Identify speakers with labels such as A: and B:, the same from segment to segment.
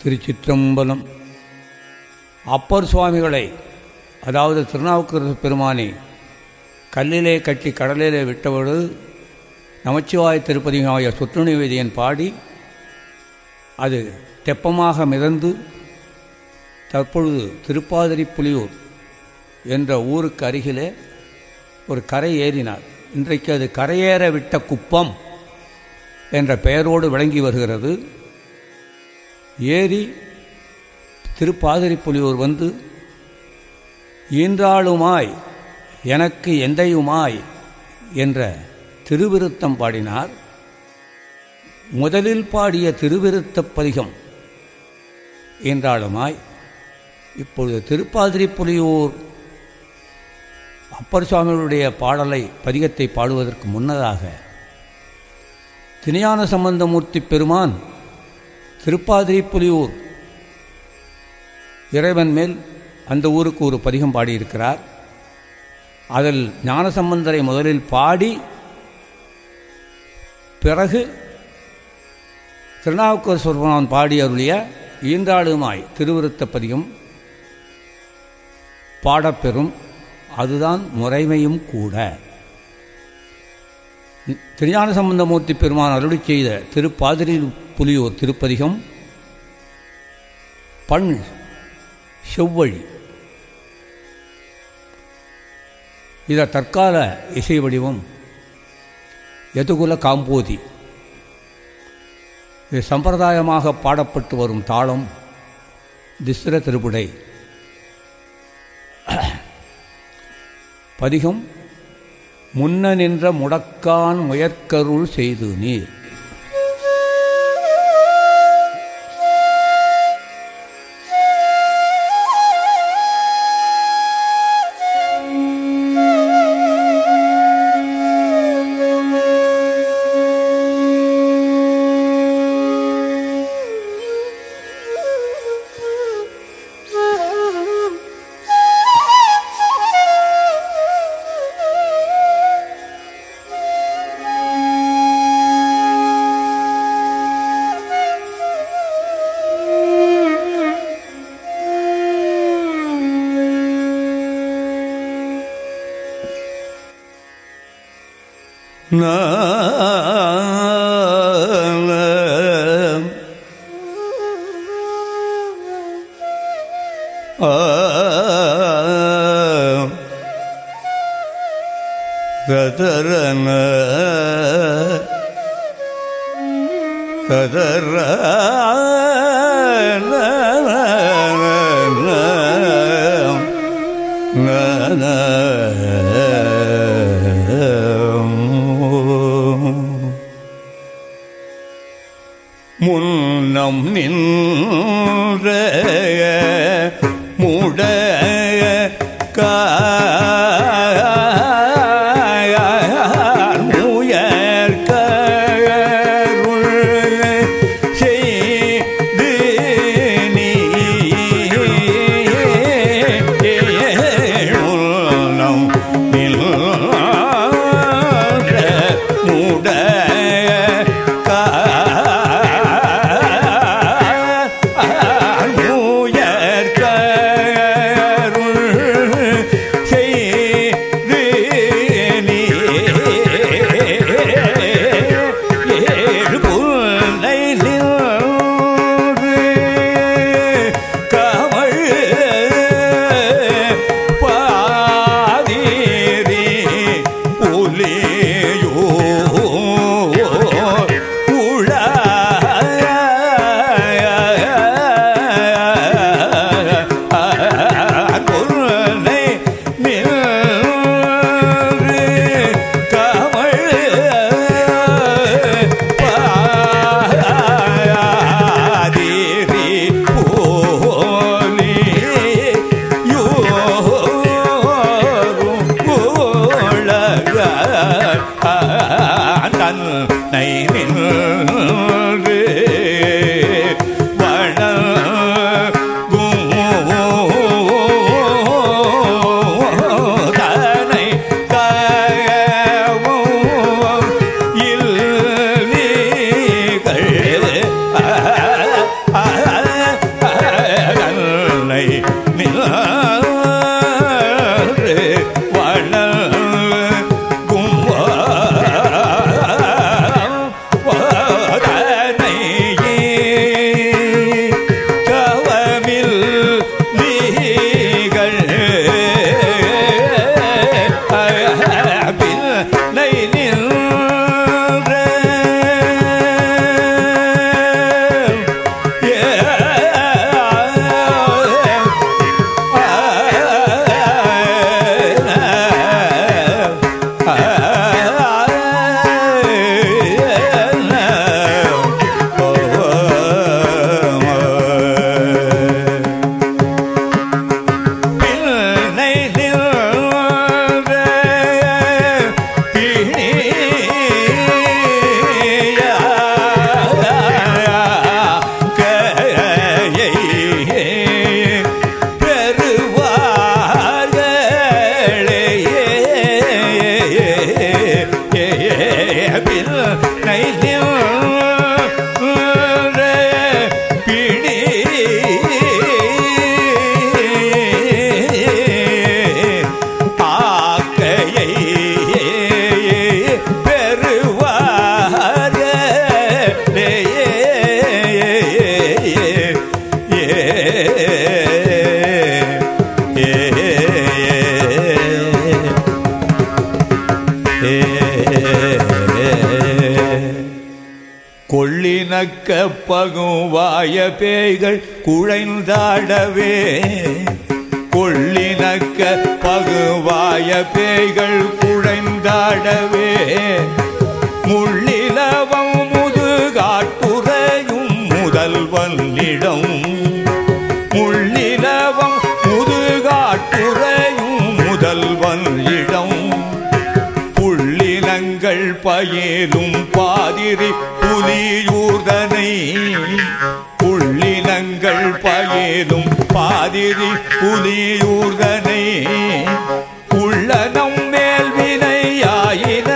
A: திருச்சிற்றம்பலம். அப்பர் சுவாமிகளை அதாவது திருநாவுக்கரசு பெருமானை கல்லிலே கட்டி கடலிலே விட்டவடு நமச்சிவாய திருப்பதிகாய சுற்றுநிவேதியன் பாடி அது தெப்பமாக மிதந்து தற்பொழுது திருப்பாதிரி புலியூர் என்ற ஊருக்கு அருகிலே ஒரு கரை ஏறினார். இன்றைக்கு அது கரையேற விட்ட குப்பம் என்ற பெயரோடு விளங்கி வருகிறது. ஏறி திருப்பாதிரி புலியூர் வந்து ஈன்றாளுமாய் எனக்கு எந்தையுமாய் என்ற திருவிருத்தம் பாடினார். முதலில் பாடிய திருவிருத்தப் பதிகம் என்றாலுமாய் இப்பொழுது திருப்பாதிரி புலியூர் அப்பர் சுவாமிகளுடைய பாடலை பதிகத்தை பாடுவதற்கு முன்னதாக திணியான சம்பந்தமூர்த்தி பெருமான் திருப்பாதிரி புலியூர். இறைவன் மேல் அந்த ஊருக்கு ஒரு பதிகம் பாடியிருக்கிறார். அதில் ஞானசம்பந்தரை முதலில் பாடி பிறகு திருநாவுக்கரசுவரன் பாடி அருளிய ஈன்றாளுமாய் திருவிருத்த பதிகம் பாடப்பெறும். அதுதான் முறைமையும் கூட. திருஞான சம்பந்தமூர்த்தி பெருமான் அருளி செய்த திருப்பாதிரி புலியூர் திருப்பதிகம் பண் செவ்வழி. இத தற்கால இசை வடிவம் எதுகுல காம்போதி. இது சம்பிரதாயமாக பாடப்பட்டு வரும் தாளம் திஸ்ர திருப்புடை பதிகம் முன்ன நின்ற முடக்கான் முயற்கருள் செய்து நீர்.
B: கதரன கதர முன்னம் நின்ற முயற்கருள்
A: கொள்ளினக்க பகுவாய பேய்கள் குழைந்தாடவே. கொள்ளினக்க பகுவாய பேய்கள் குழைந்தாடவே. முள்ளிலவம் முதுகாட்டுறையும் முதல்வனிடம் முள்ளிலவம் முதுகாட்புறையும் முதல்வன் இடம் புள்ளினங்கள் பயிலும் பாதிரி புலியூர்தனை புள்ளினங்கள் பயிலும் பாதிரி புலியூர்தனை உள்ளனம் மேல் வினையாயின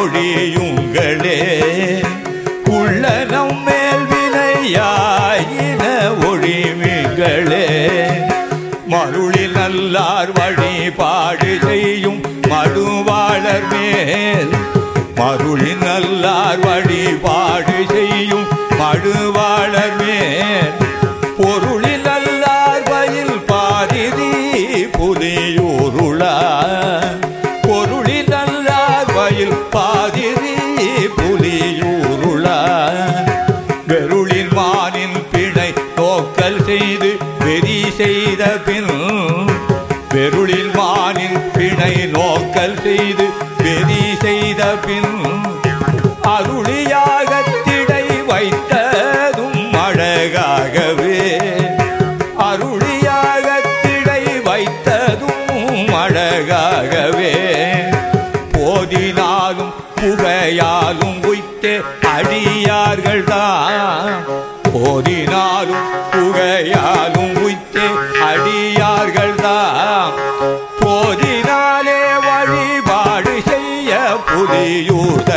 A: ஒழியுங்களே. உள்ளனம் மேல் வினையாயின ஒழிவுகளே மருளில் நல்லார் வழிபாடு செய்யும் மறுவாளர் மேல் மருளில் எல்லார் வழிபாடு செய்யும் அழகாகவே போதினாலும் புகையாலும் உய்த்து அடியார்கள் தான் போதினாலும் புகையாலும் உய்த்து அடியார்கள் தான் போதினாலே வழிபாடு செய்ய புதியூர்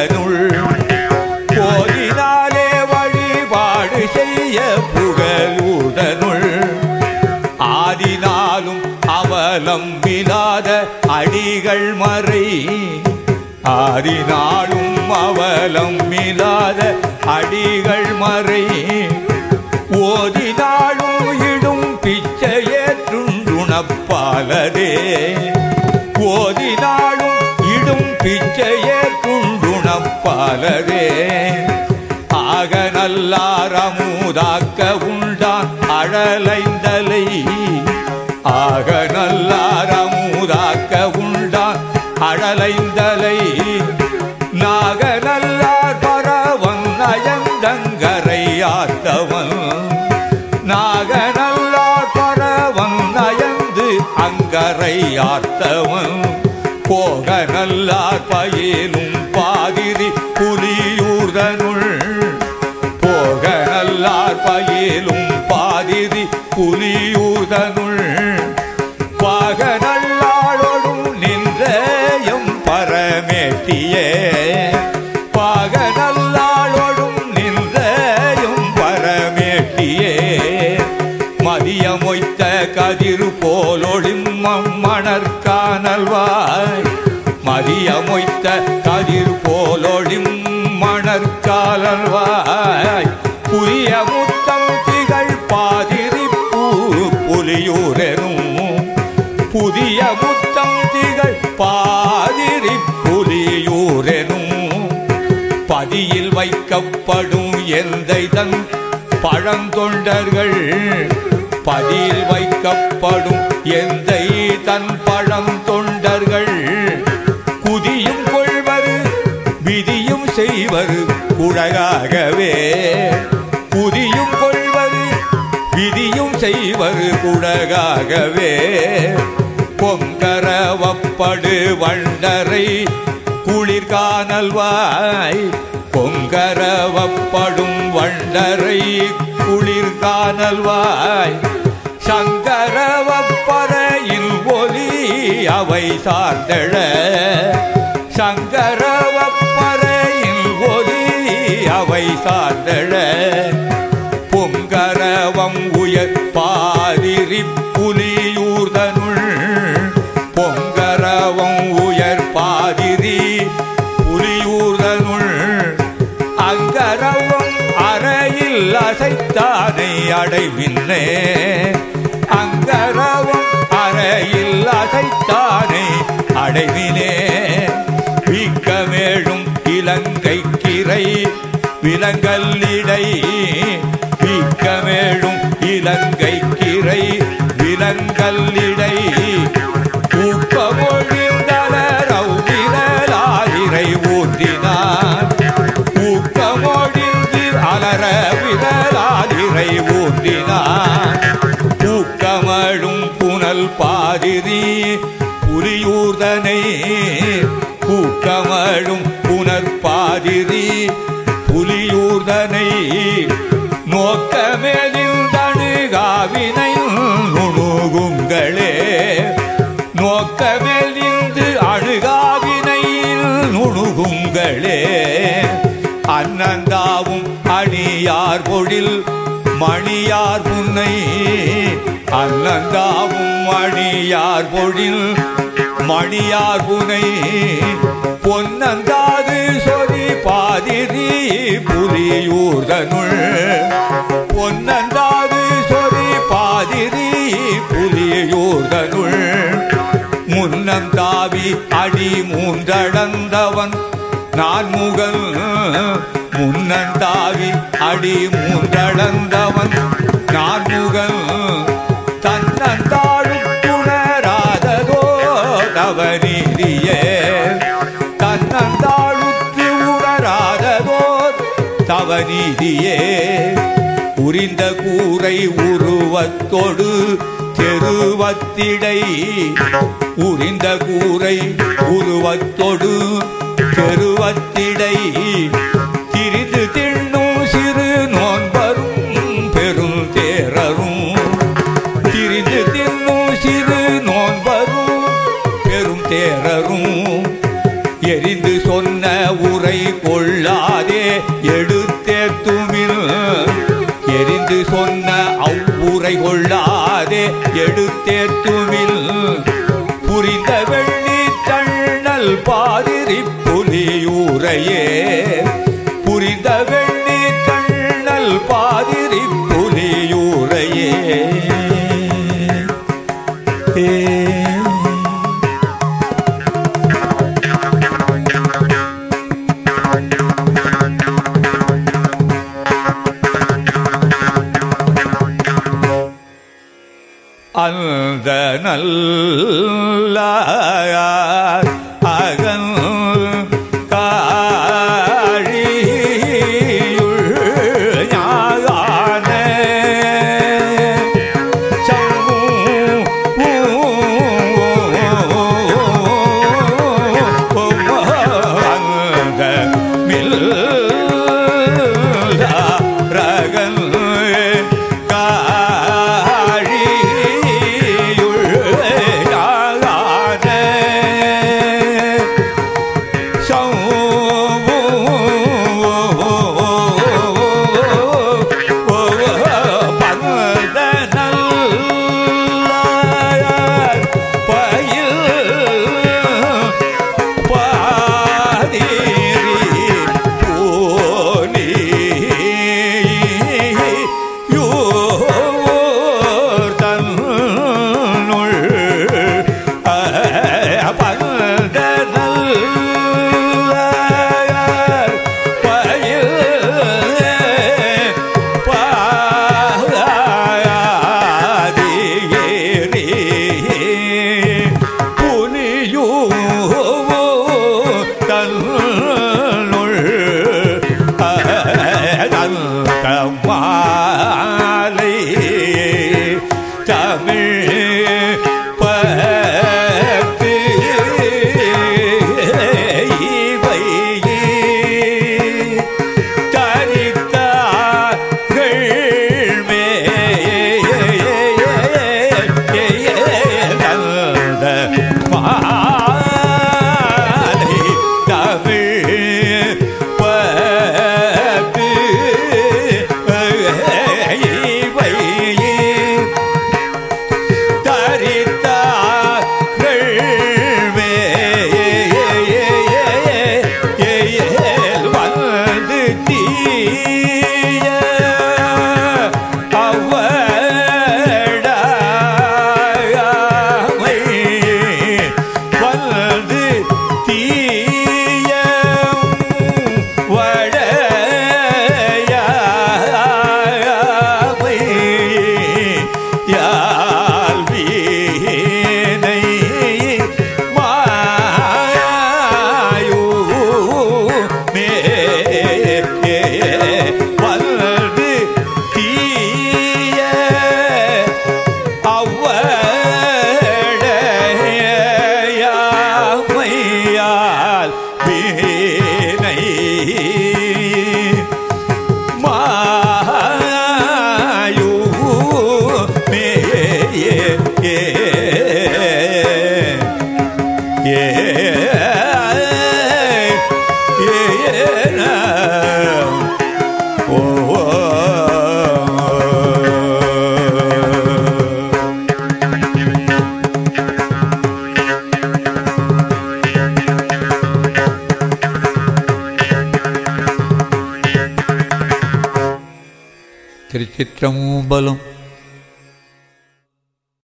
A: ஆதிகள் மறை ஆதினாலும் அவலம் அவலம்பிலாத அடிகள் மறை. ஓதினாலும் இடும் பிச்சையேற்றுண்டுணப்பாலதே ஓதினாலும் இடும் பிச்சையேற்றுண்டுணப்பாலதே ஆக நல்லார் அமுதாக்க உண்டான் அழலைந்த அழலைந்தலை நாகநல்லார் பரவன் நயந்தங்கரை ஆத்தவன் நாகநல்லார் பரவன் நயந்து அங்கரை ஆர்த்தவன். போக நல்லார் பயிலும் பாதிரி புலியூர்தனுள். போக நல்லார் பயிலும் பாதிரி புலியூர்தனுள். மதியமொய்த்த கதிர் போலொளிம் மணற்கானல்வாய் மதியமொய்த்த கதிர் போலொளிம் மணற்காலல்வாய் புரிய முத்தம் திகழ் பாதிரிப்பூ புலியூரெனும். புதிய முத்தம் திகழ் பாதிரி புலியூரெனும். பதியில் வைக்கப்படும் எந்தை தன் பழந்தொண்டர்கள் பதில் வைக்கப்படும் எந்தை தன் பழம் தொண்டர்கள். குதியும் கொள்வது விதியும் செய்வது குழகாகவே. குதியும் கொள்வது விதியும் செய்வது குழகாகவே. பொங்கரவப்படு வண்டரை குளிர்கானல்வாய் பொங்கரவப்படும் வண்டரை குளிர்கானல்வாய். சங்கரவப்பறையில் ஒலி அவை சார்ந்தழ. சங்கரவப்பறையில் ஒலி அவை சார்ந்தழ. பொங்கரவம் உயர் பாதிரி புலியூர்தனுள் அடைவில்லை. அடைவின்னே அங்கரவம் அறையில் அசைத்தானை அடைவினே வீக்கமேழும் இலங்கை கிரை விலங்கல்லிடை வீக்கமேழும் இலங்கை கிரை விலங்கல்லிடை ஊற்றினார். விரலாதிரை அலர விதலாதிரை ஊ விரலாதிரை ஊன்றினான் புனல் பாதிரி புலியூர்தனை. பூக்கமழும் புனர் பாதிரி புலியூர்தனை. நோக்கமேலிந்தணுகாவினை நுணுகுங்களே நோக்கமேலிந்து அணுகாவினையில் நுணுகுங்களே அன்னந்தாவும் அணியார் பொழில் மணியார் முன்னை அன்னந்தாவும் மணியார் பொழில். மணியார் புனை பொன்னந்தாது சொறி பாதிரி புலியூர்தனுள் பொன்னந்தாது சொறி பாதிரி புலியூர்தனுள் முன்னந்தாவி அடி மூன்றடந்தவன். நான் முகல் முன்னந்தாவி அடி மூன்றளந்தவன் நான் முகல் தன்னந்தாழுத்துணராததோ தவநீதியே தன்னந்தாழுத்து உணராததோ தவநீதியே உரிந்த கூரை உருவத்தோடு தெருவத்திடை. உரிந்த கூரை உருவத்தொடு தெருவத்திடை. சொன்ன அவ்வுரை கொள்ளாதே எடுத்தேத்துமில் புரிந்த வெள்ளி தண்ணல் பாதிரி புலியூரையே. புரிந்த வெள்ளி தண்ணல் பாதிரி புலியூரையே. ஏ